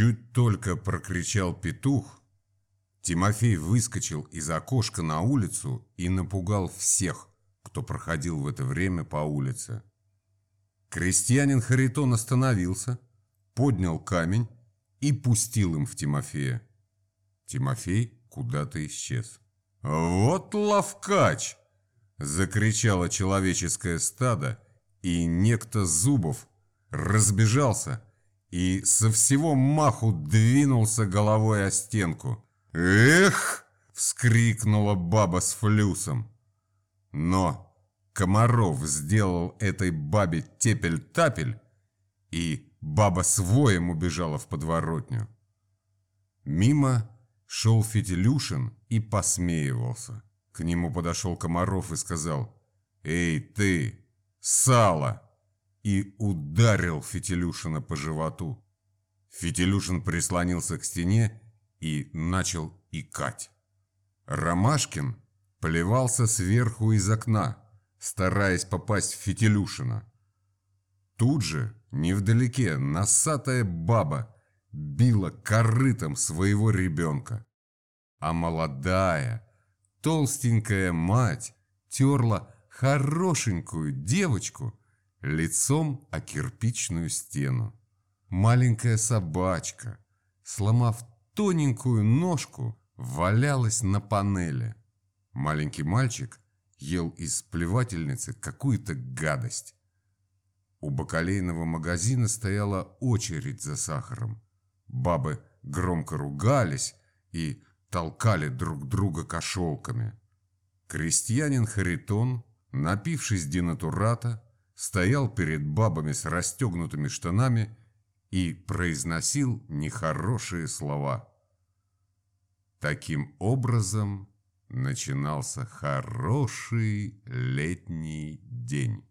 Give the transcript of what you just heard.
Чуть только прокричал петух, Тимофей выскочил из окошка на улицу и напугал всех, кто проходил в это время по улице. Крестьянин Харитон остановился, поднял камень и пустил им в Тимофея. Тимофей куда-то исчез. «Вот ловкач!» – закричало человеческое стадо, и некто Зубов разбежался и со всего маху двинулся головой о стенку. «Эх!» – вскрикнула баба с флюсом. Но Комаров сделал этой бабе тепель-тапель, и баба с воем убежала в подворотню. Мимо шел Фитилюшин и посмеивался. К нему подошел Комаров и сказал «Эй, ты, сало!» И ударил Фитилюшина по животу. Фитилюшин прислонился к стене и начал икать. Ромашкин плевался сверху из окна, стараясь попасть в Фитилюшина. Тут же, невдалеке, носатая баба била корытом своего ребенка. А молодая, толстенькая мать терла хорошенькую девочку лицом о кирпичную стену. Маленькая собачка, сломав тоненькую ножку, валялась на панели. Маленький мальчик ел из плевательницы какую-то гадость. У бакалейного магазина стояла очередь за сахаром. Бабы громко ругались и толкали друг друга кошелками. Крестьянин Харитон, напившись денатурата, стоял перед бабами с расстегнутыми штанами и произносил нехорошие слова. Таким образом начинался хороший летний день.